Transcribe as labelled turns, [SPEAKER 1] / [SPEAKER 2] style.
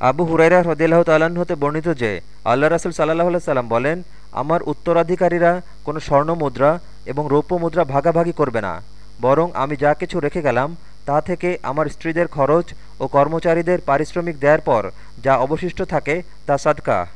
[SPEAKER 1] আবু হুরাইরা হদিল্লাহ তাল্লাহ্ন হতে বর্ণিত যে আল্লাহ রাসুল সাল্লাহ সাল্লাম বলেন, আমার উত্তরাধিকারীরা কোনো স্বর্ণ মুদ্রা এবং রৌপ্য মুদ্রা ভাগাভাগি করবে না। বরং আমি যা কিছু রেখে গেলাম, তা থেকে আমার স্ত্রীদের খরচ ও কর্মচারীদের পারিশ্রমিক দেওয়ার পর যা অবশিষ্ট থাকে, তা সাদকা।